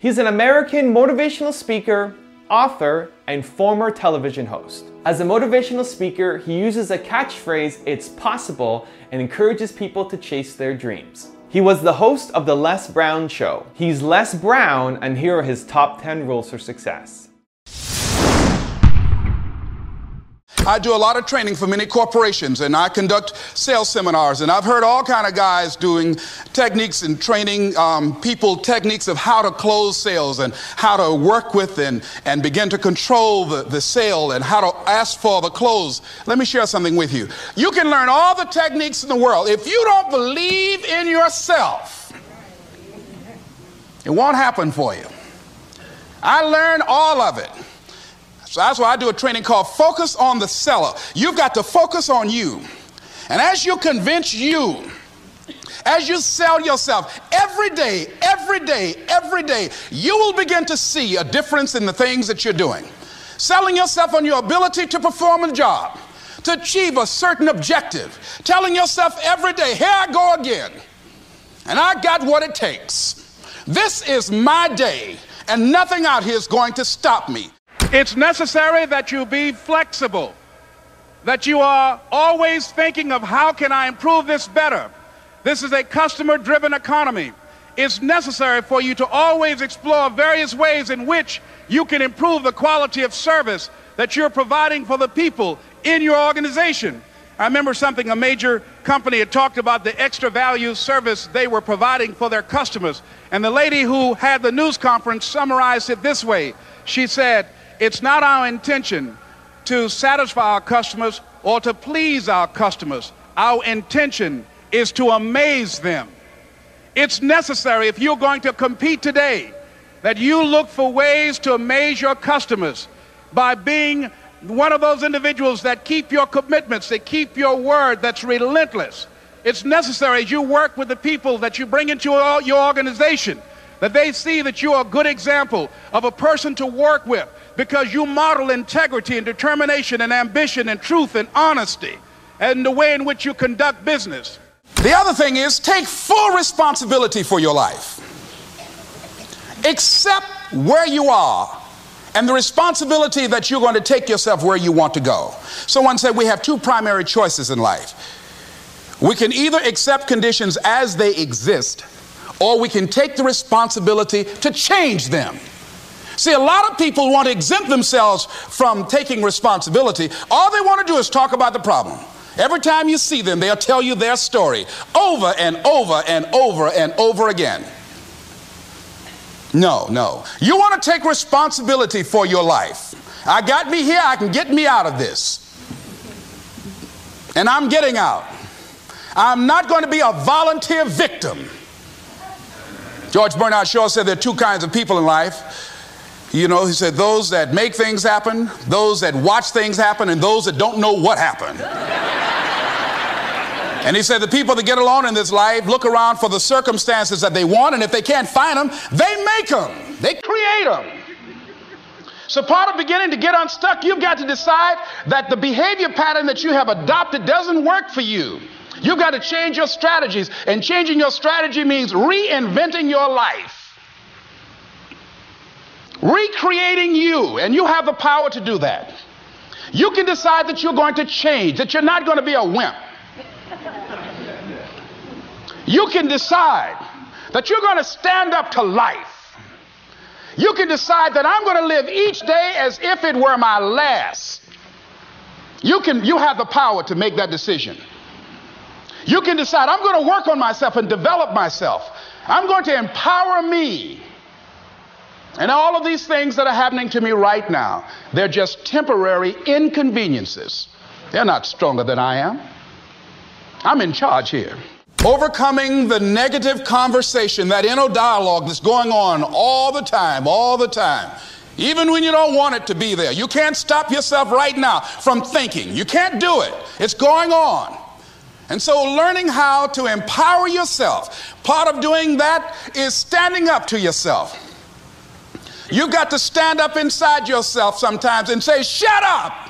He's an American motivational speaker, author, and former television host. As a motivational speaker, he uses a catchphrase, it's possible, and encourages people to chase their dreams. He was the host of The Les Brown Show. He's Les Brown, and here are his top 10 rules for success. I do a lot of training for many corporations and I conduct sales seminars and I've heard all kind of guys doing techniques and training um, people techniques of how to close sales and how to work with and, and begin to control the, the sale and how to ask for the close. Let me share something with you. You can learn all the techniques in the world. If you don't believe in yourself, it won't happen for you. I learned all of it. So that's why I do a training called Focus on the Seller. You've got to focus on you. And as you convince you, as you sell yourself every day, every day, every day, you will begin to see a difference in the things that you're doing. Selling yourself on your ability to perform a job, to achieve a certain objective, telling yourself every day, here I go again, and I got what it takes. This is my day, and nothing out here is going to stop me. It's necessary that you be flexible, that you are always thinking of how can I improve this better. This is a customer driven economy. It's necessary for you to always explore various ways in which you can improve the quality of service that you're providing for the people in your organization. I remember something a major company had talked about the extra value service they were providing for their customers. And the lady who had the news conference summarized it this way. She said, it's not our intention to satisfy our customers or to please our customers. Our intention is to amaze them. It's necessary if you're going to compete today that you look for ways to amaze your customers by being one of those individuals that keep your commitments, that keep your word, that's relentless. It's necessary as you work with the people that you bring into your organization that they see that you're a good example of a person to work with because you model integrity and determination and ambition and truth and honesty and the way in which you conduct business. The other thing is take full responsibility for your life. Accept where you are and the responsibility that you're going to take yourself where you want to go. Someone said we have two primary choices in life. We can either accept conditions as they exist or we can take the responsibility to change them. See, a lot of people want to exempt themselves from taking responsibility. All they want to do is talk about the problem. Every time you see them, they'll tell you their story over and over and over and over again. No, no. You want to take responsibility for your life. I got me here, I can get me out of this. And I'm getting out. I'm not going to be a volunteer victim. George Bernard Shaw said there are two kinds of people in life. You know, he said those that make things happen, those that watch things happen, and those that don't know what happened. and he said the people that get along in this life look around for the circumstances that they want, and if they can't find them, they make them, they create them. So, part of beginning to get unstuck, you've got to decide that the behavior pattern that you have adopted doesn't work for you. You've got to change your strategies, and changing your strategy means reinventing your life, recreating you, and you have the power to do that. You can decide that you're going to change, that you're not going to be a wimp. You can decide that you're going to stand up to life. You can decide that I'm going to live each day as if it were my last. You can you have the power to make that decision. You can decide, I'm going to work on myself and develop myself. I'm going to empower me. And all of these things that are happening to me right now, they're just temporary inconveniences. They're not stronger than I am. I'm in charge here. Overcoming the negative conversation, that inner dialogue that's going on all the time, all the time. Even when you don't want it to be there. You can't stop yourself right now from thinking. You can't do it. It's going on. And so, learning how to empower yourself, part of doing that is standing up to yourself. You've got to stand up inside yourself sometimes and say, Shut up!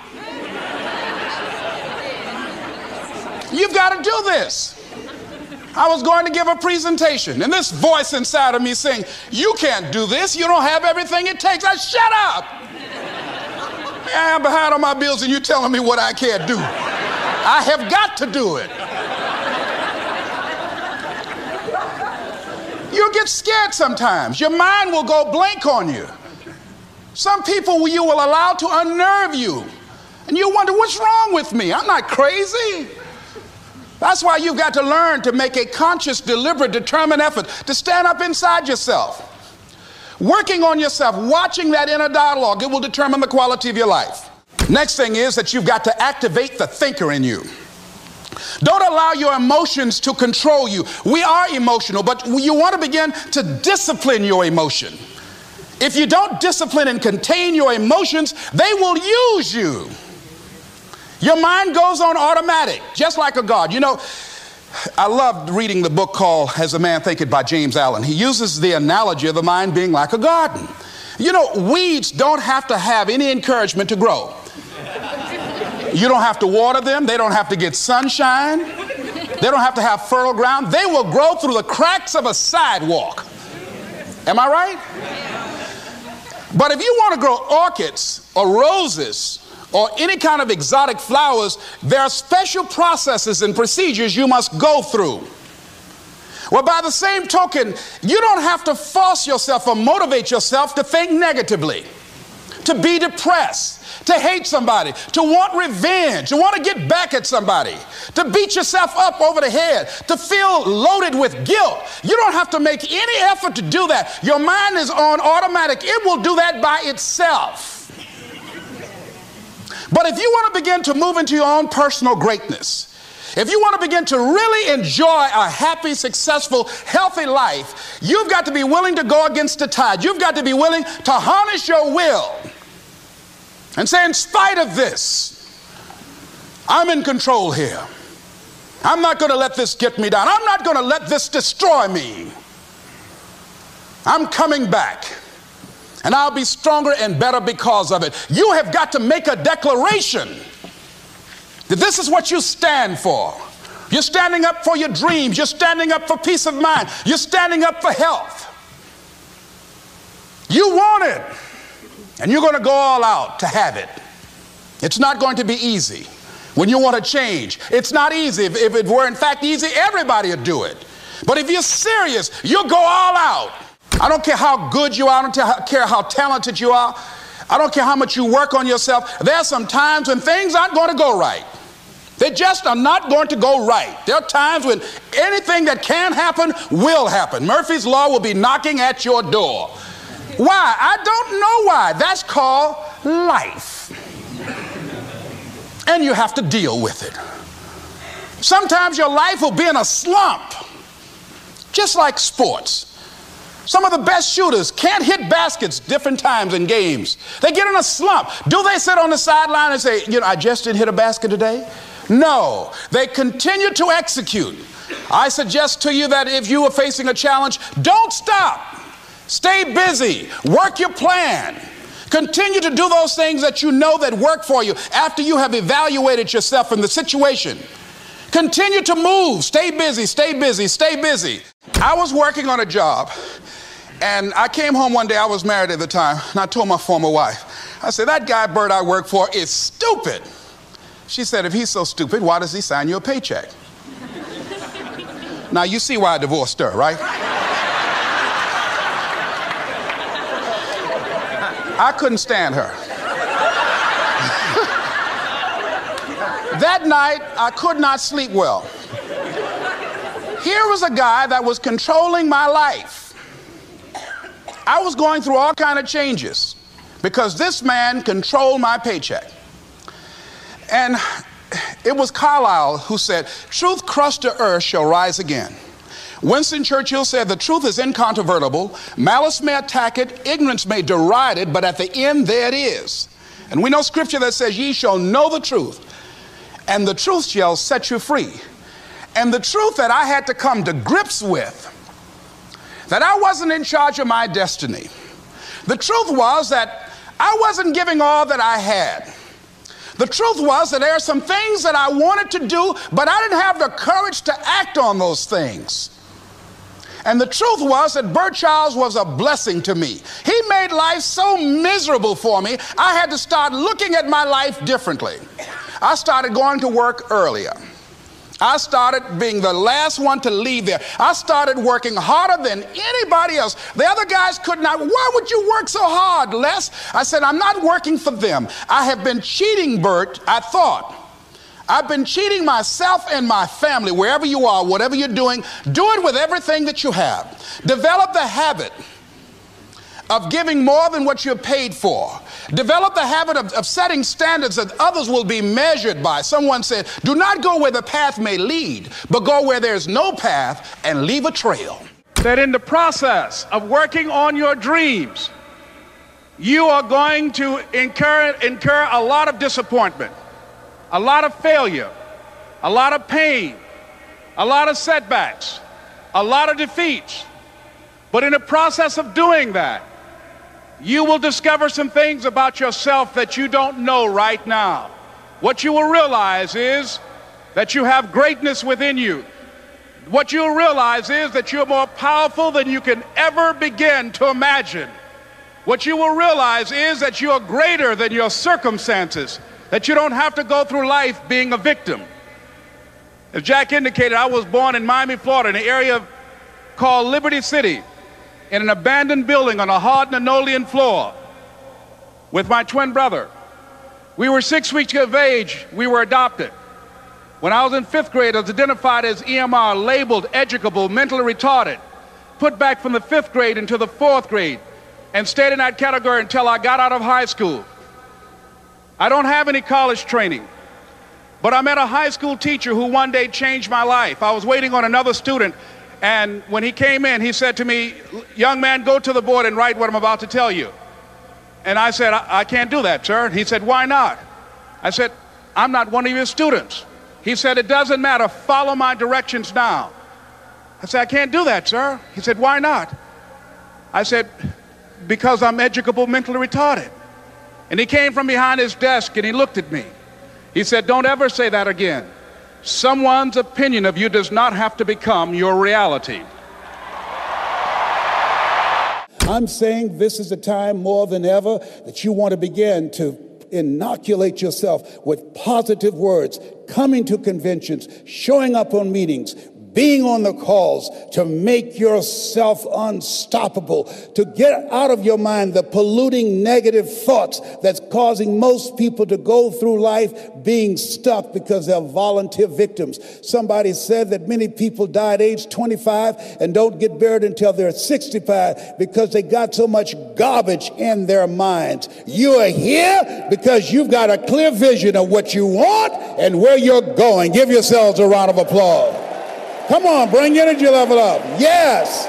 You've got to do this. I was going to give a presentation, and this voice inside of me saying, You can't do this. You don't have everything it takes. I shut up. I am behind on my bills, and you're telling me what I can't do. I have got to do it. You'll get scared sometimes. Your mind will go blank on you. Some people you will allow to unnerve you. And you wonder, what's wrong with me? I'm not crazy. That's why you've got to learn to make a conscious, deliberate, determined effort to stand up inside yourself. Working on yourself, watching that inner dialogue, it will determine the quality of your life. Next thing is that you've got to activate the thinker in you. Don't allow your emotions to control you. We are emotional, but you want to begin to discipline your emotion. If you don't discipline and contain your emotions, they will use you. Your mind goes on automatic, just like a God. You know, I loved reading the book called As a Man Thinketh by James Allen. He uses the analogy of the mind being like a garden. You know, weeds don't have to have any encouragement to grow. You don't have to water them, they don't have to get sunshine, they don't have to have fertile ground. They will grow through the cracks of a sidewalk. Am I right? But if you want to grow orchids or roses or any kind of exotic flowers, there are special processes and procedures you must go through. Well, by the same token, you don't have to force yourself or motivate yourself to think negatively, to be depressed, to hate somebody, to want revenge, to want to get back at somebody, to beat yourself up over the head, to feel loaded with guilt. You don't have to make any effort to do that. Your mind is on automatic, it will do that by itself. But if you want to begin to move into your own personal greatness, if you want to begin to really enjoy a happy, successful, healthy life, you've got to be willing to go against the tide. You've got to be willing to harness your will and say, in spite of this, I'm in control here. I'm not going to let this get me down. I'm not going to let this destroy me. I'm coming back and I'll be stronger and better because of it. You have got to make a declaration that this is what you stand for. You're standing up for your dreams. You're standing up for peace of mind. You're standing up for health. You want it, and you're going to go all out to have it. It's not going to be easy when you want to change. It's not easy. If, if it were, in fact, easy, everybody would do it. But if you're serious, you'll go all out. I don't care how good you are, I don't care how talented you are, I don't care how much you work on yourself. There are some times when things aren't going to go right. They just are not going to go right. There are times when anything that can happen will happen. Murphy's Law will be knocking at your door. Why? I don't know why. That's called life. And you have to deal with it. Sometimes your life will be in a slump, just like sports. Some of the best shooters can't hit baskets different times in games. They get in a slump. Do they sit on the sideline and say, you know, I just didn't hit a basket today? No, they continue to execute. I suggest to you that if you are facing a challenge, don't stop. Stay busy. Work your plan. Continue to do those things that you know that work for you after you have evaluated yourself and the situation. Continue to move. Stay busy, stay busy, stay busy. I was working on a job and I came home one day, I was married at the time, and I told my former wife, I said, That guy Bert I work for is stupid. She said, If he's so stupid, why does he sign you a paycheck? now, you see why I divorced her, right? I couldn't stand her. that night, I could not sleep well. Here was a guy that was controlling my life. I was going through all kind of changes because this man controlled my paycheck. And it was Carlyle who said, Truth crushed to earth shall rise again. Winston Churchill said, The truth is incontrovertible. Malice may attack it, ignorance may deride it, but at the end, there it is. And we know scripture that says, Ye shall know the truth, and the truth shall set you free. And the truth that I had to come to grips with that I wasn't in charge of my destiny. The truth was that I wasn't giving all that I had. The truth was that there are some things that I wanted to do, but I didn't have the courage to act on those things. And the truth was that Bert Childs was a blessing to me. He made life so miserable for me, I had to start looking at my life differently. I started going to work earlier. I started being the last one to leave there. I started working harder than anybody else. The other guys could not. Why would you work so hard, Les? I said, I'm not working for them. I have been cheating, Bert, I thought. I've been cheating myself and my family, wherever you are, whatever you're doing, do it with everything that you have. Develop the habit of giving more than what you're paid for. Develop the habit of, of, setting standards that others will be measured by. Someone said, Do not go where the path may lead, but go where there's no path and leave a trail. That in the process of working on your dreams, you are going to incur, incur a lot of disappointment, a lot of failure, a lot of pain, a lot of setbacks, a lot of defeats. But in the process of doing that, you will discover some things about yourself that you don't know right now. What you will realize is that you have greatness within you. What you'll realize is that you're more powerful than you can ever begin to imagine. What you will realize is that you're greater than your circumstances, that you don't have to go through life being a victim. As Jack indicated, I was born in Miami, Florida, in an area called Liberty City in an abandoned building on a hard linoleum floor with my twin brother. We were six weeks of age, we were adopted. When I was in fifth grade, I was identified as EMR, labeled educable, mentally retarded, put back from the fifth grade into the fourth grade, and stayed in that category until I got out of high school. I don't have any college training, but I met a high school teacher who one day changed my life. I was waiting on another student and when he came in, he said to me, Young man, go to the board and write what I'm about to tell you. And I said, I, I can't do that, sir. He said, Why not? I said, I'm not one of your students. He said, It doesn't matter. Follow my directions now. I said, I can't do that, sir. He said, Why not? I said, Because I'm educable mentally retarded. And he came from behind his desk and he looked at me. He said, Don't ever say that again. Someone's opinion of you does not have to become your reality. I'm saying this is a time more than ever that you want to begin to inoculate yourself with positive words, coming to conventions, showing up on meetings, being on the calls to make yourself unstoppable, to get out of your mind the polluting negative thoughts that's causing most people to go through life being stuck because they're volunteer victims. Somebody said that many people die at age 25 and don't get buried until they're 65 because they got so much garbage in their minds. You are here because you've got a clear vision of what you want and where you're going. Give yourselves a round of applause. Come on, bring energy level up. Yes.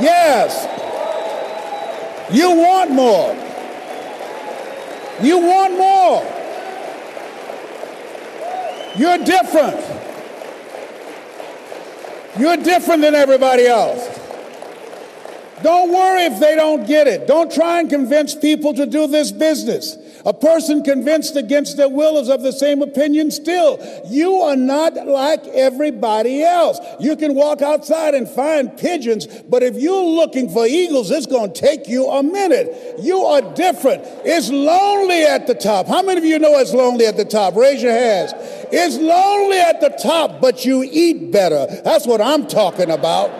Yes. You want more. You want more. You're different. You're different than everybody else. Don't worry if they don't get it. Don't try and convince people to do this business. A person convinced against their will is of the same opinion still. You are not like everybody else. You can walk outside and find pigeons, but if you're looking for eagles, it's going to take you a minute. You are different. It's lonely at the top. How many of you know it's lonely at the top? Raise your hands. It's lonely at the top, but you eat better. That's what I'm talking about.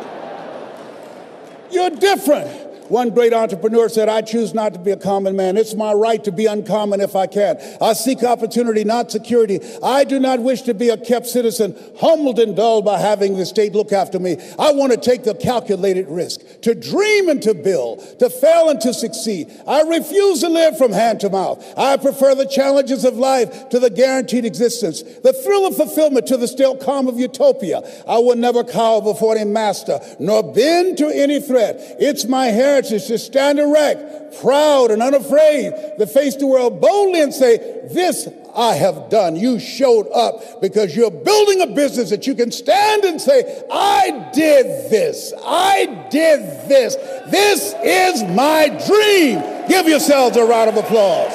You're different. One great entrepreneur said, I choose not to be a common man. It's my right to be uncommon if I can. I seek opportunity, not security. I do not wish to be a kept citizen, humbled and dulled by having the state look after me. I want to take the calculated risk, to dream and to build, to fail and to succeed. I refuse to live from hand to mouth. I prefer the challenges of life to the guaranteed existence, the thrill of fulfillment to the still calm of utopia. I will never cower before any master, nor bend to any threat. It's my hair heritage to stand erect, proud and unafraid, to face the world boldly and say, This I have done. You showed up because you're building a business that you can stand and say, I did this. I did this. This is my dream. Give yourselves a round of applause.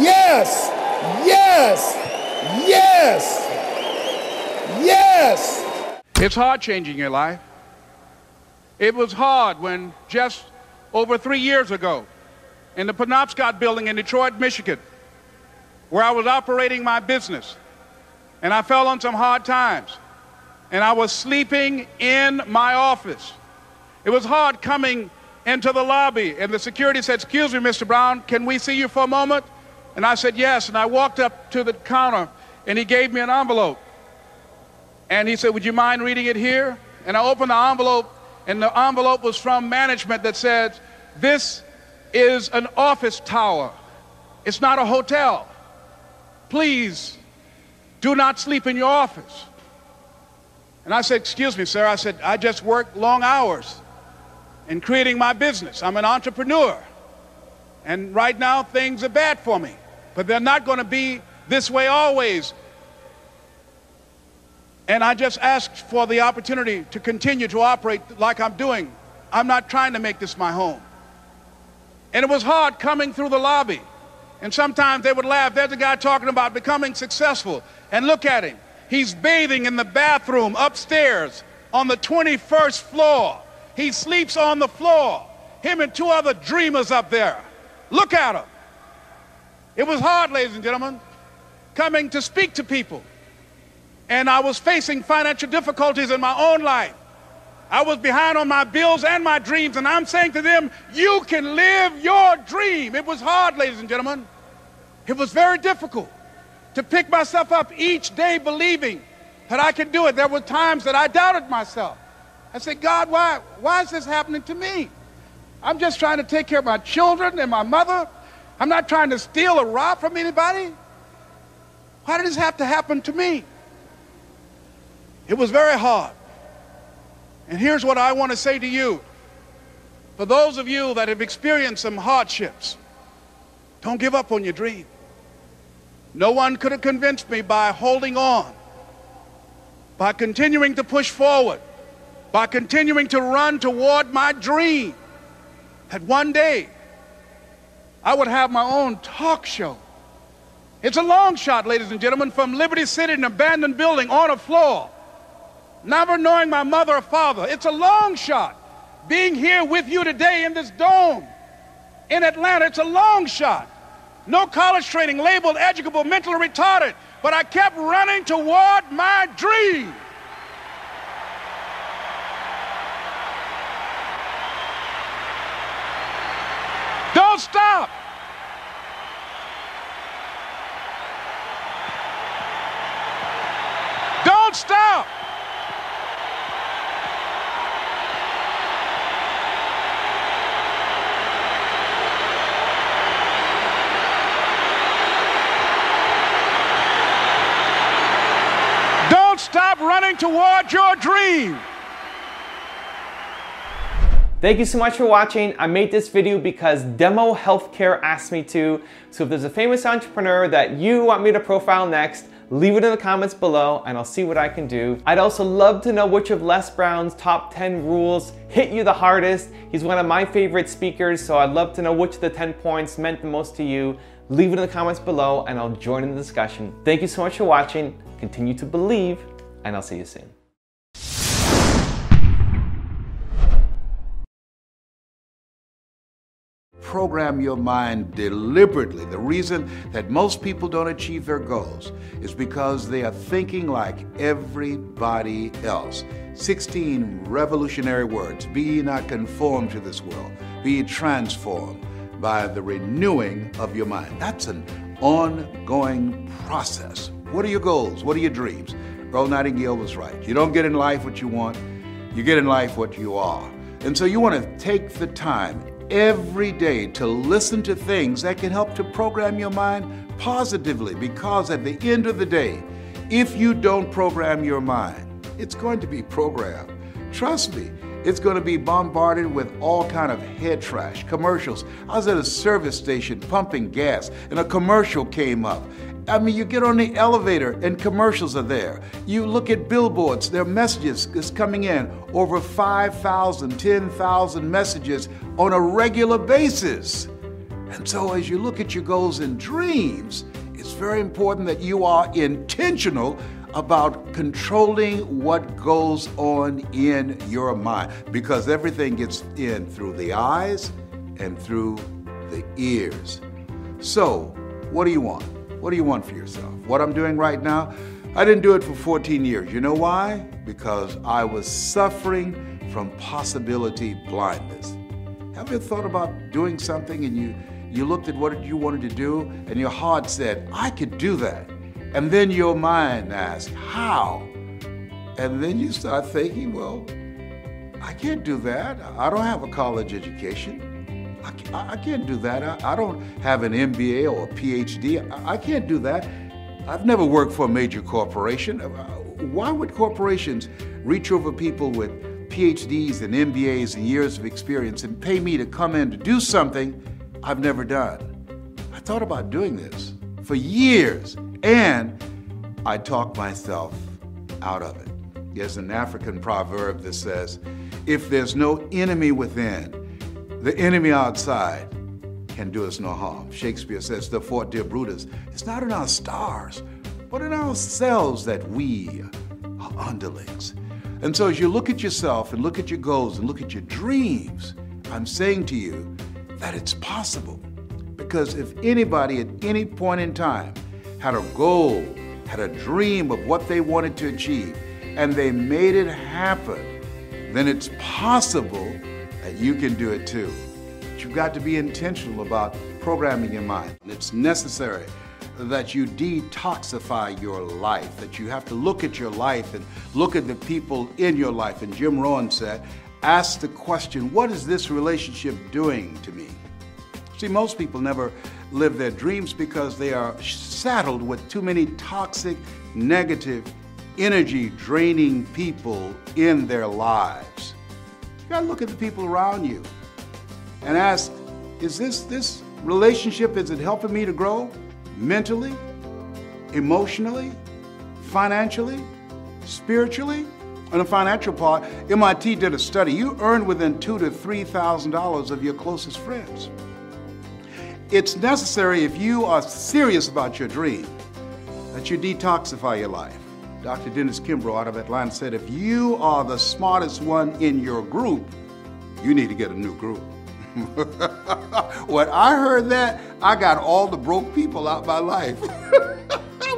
Yes. Yes! Yes! Yes! It's hard changing your life. It was hard when just over three years ago, in the Penobscot building in Detroit, Michigan, where I was operating my business, and I fell on some hard times, and I was sleeping in my office. It was hard coming into the lobby, and the security said, Excuse me, Mr. Brown, can we see you for a moment? And I said, Yes. And I walked up to the counter, and he gave me an envelope. And he said, Would you mind reading it here? And I opened the envelope, and the envelope was from management that said, This is an office tower, it's not a hotel. Please do not sleep in your office. And I said, Excuse me, sir. I said, I just work long hours in creating my business. I'm an entrepreneur. And right now, things are bad for me. But they're not going to be this way always. And I just asked for the opportunity to continue to operate like I'm doing. I'm not trying to make this my home. And it was hard coming through the lobby. And sometimes they would laugh. There's a guy talking about becoming successful. And look at him. He's bathing in the bathroom upstairs on the 21st floor. He sleeps on the floor. Him and two other dreamers up there. Look at him. It was hard, ladies and gentlemen, coming to speak to people. And I was facing financial difficulties in my own life. I was behind on my bills and my dreams, and I'm saying to them, You can live your dream. It was hard, ladies and gentlemen. It was very difficult to pick myself up each day believing that I could do it. There were times that I doubted myself. I said, God, why, why is this happening to me? I'm just trying to take care of my children and my mother. I'm not trying to steal or rob from anybody. Why did this have to happen to me? It was very hard. And here's what I want to say to you. For those of you that have experienced some hardships, don't give up on your dream. No one could have convinced me by holding on, by continuing to push forward, by continuing to run toward my dream, that one day I would have my own talk show. It's a long shot, ladies and gentlemen, from Liberty City, an abandoned building on a floor, never knowing my mother or father. It's a long shot. Being here with you today in this dome in Atlanta, it's a long shot. No college training, labeled educable, mentally retarded, but I kept running toward my dream. Don't stop. Don't stop. Don't running toward your dream. Thank you so much for watching. I made this video because Demo Healthcare asked me to. So if there's a famous entrepreneur that you want me to profile next, leave it in the comments below and I'll see what I can do. I'd also love to know which of Les Brown's top 10 rules hit you the hardest. He's one of my favorite speakers, so I'd love to know which of the 10 points meant the most to you. Leave it in the comments below and I'll join in the discussion. Thank you so much for watching. Continue to believe and I'll see you soon. program your mind deliberately. The reason that most people don't achieve their goals is because they are thinking like everybody else. 16 revolutionary words Be not conformed to this world, be transformed by the renewing of your mind. That's an ongoing process. What are your goals? What are your dreams? Earl Nightingale was right. You don't get in life what you want, you get in life what you are. And so you want to take the time every day to listen to things that can help to program your mind positively because at the end of the day, if you don't program your mind, it's going to be programmed. Trust me, it's going to be bombarded with all kind of head trash, commercials. I was at a service station pumping gas and a commercial came up. I mean, you get on the elevator and commercials are there. You look at billboards, there are messages is coming in, over 5,000, 10,000 messages on a regular basis. And so as you look at your goals and dreams, It's very important that you are intentional about controlling what goes on in your mind because everything gets in through the eyes and through the ears. So, what do you want? What do you want for yourself? What I'm doing right now, I didn't do it for 14 years. You know why? Because I was suffering from possibility blindness. Have you thought about doing something and you, you looked at what you wanted to do and your heart said, I could do that? And then your mind asked, How? And then you start thinking, Well, I can't do that. I don't have a college education. I, I can't do that. I, I, don't have an MBA or a PhD. I, I can't do that. I've never worked for a major corporation. Uh, why would corporations reach over people with PhDs and MBAs and years of experience and pay me to come in to do something I've never done? I thought about doing this for years and I talked myself out of it. There's an African proverb that says, if there's no enemy within, the enemy outside can do us no harm. Shakespeare says, therefore, dear Brutus, it's not in our stars, but in ourselves that we are underlings. And so as you look at yourself and look at your goals and look at your dreams, I'm saying to you that it's possible. Because if anybody at any point in time had a goal, had a dream of what they wanted to achieve, and they made it happen, then it's possible that you can do it too. But you've got to be intentional about programming your mind. It's necessary that you detoxify your life, that you have to look at your life and look at the people in your life. And Jim Rohn said, ask the question, what is this relationship doing to me? See, most people never live their dreams because they are saddled with too many toxic, negative, energy draining people in their lives. Gotta look at the people around you and ask, is this this relationship, is it helping me to grow mentally, emotionally, financially, spiritually? On the financial part, MIT did a study. You earn within two to three thousand dollars of your closest friends. It's necessary if you are serious about your dream that you detoxify your life. Dr. Dennis Kimbro out of Atlanta said if you are the smartest one in your group, you need to get a new group. when I heard that, I got all the broke people out my life.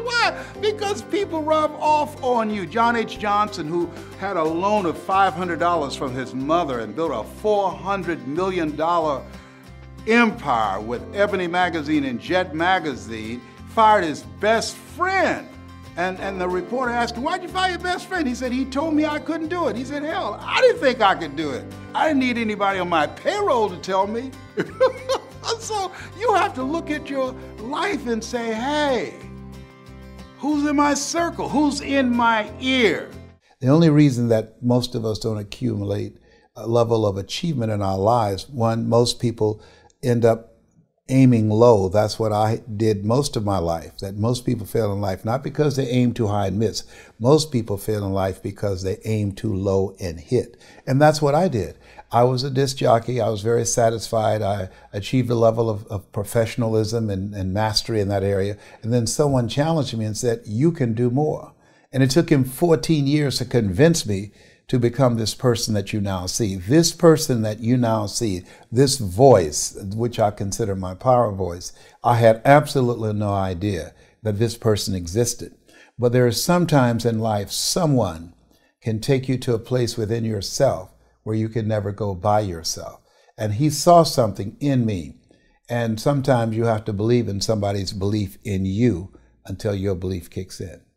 Why? Because people rub off on you. John H. Johnson, who had a loan of $500 from his mother and built a $400 million empire with Ebony Magazine and Jet Magazine, fired his best friend. And, and the reporter asked him, Why'd you fire your best friend? He said, He told me I couldn't do it. He said, Hell, I didn't think I could do it. I didn't need anybody on my payroll to tell me. so you have to look at your life and say, Hey, who's in my circle? Who's in my ear? The only reason that most of us don't accumulate a level of achievement in our lives, one, most people end up aiming low. That's what I did most of my life. That most people fail in life, not because they aim too high and miss. Most people fail in life because they aim too low and hit. And that's what I did. I was a disc jockey. I was very satisfied. I achieved a level of, of professionalism and, and mastery in that area. And then someone challenged me and said, You can do more. And it took him 14 years to convince me to become this person that you now see. This person that you now see, this voice, which I consider my power voice, I had absolutely no idea that this person existed. But there is sometimes in life someone can take you to a place within yourself where you can never go by yourself. And he saw something in me. And sometimes you have to believe in somebody's belief in you until your belief kicks in.